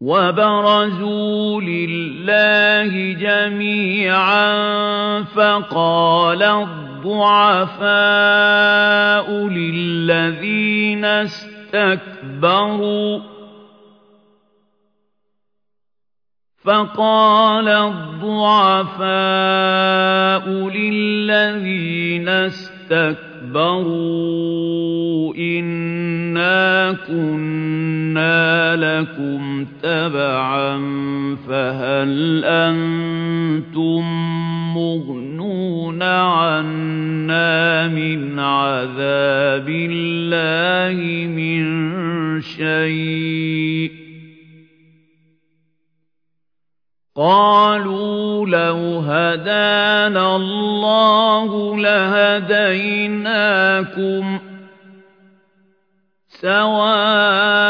وَبَرَزُوا لِلَّهِ جَمِيعًا فَقَالَ الضُّعَفَاءُ لِلَّذِينَ اسْتَكْبَرُوا فقال الضعفاء للذين اسْتَكْبَرُوا إِنَّا كُنَّا لَكُمْ تَبَعًا فَهَلْ أَنتُم مُّغْنُونَ عَنَّا مِنْ عَذَابِ اللَّهِ مِن شَيْءٍ قالوا لو هدانا الله لهديناكم سواء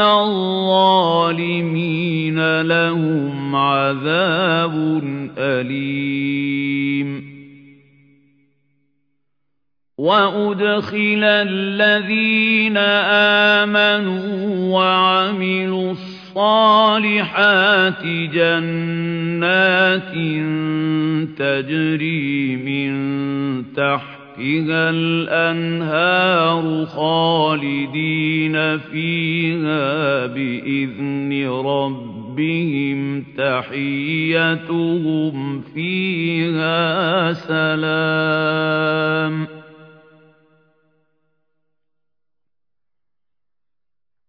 الظَّالِمِينَ لَهُمْ عَذَابٌ أَلِيمٌ وَأُدْخِلَ الَّذِينَ آمَنُوا وَعَمِلُوا الصَّالِحَاتِ جَنَّاتٍ تَجْرِي مِن تَحْتِهَا تحتها الأنهار خالدين فيها بإذن ربهم تحيتهم فيها سلام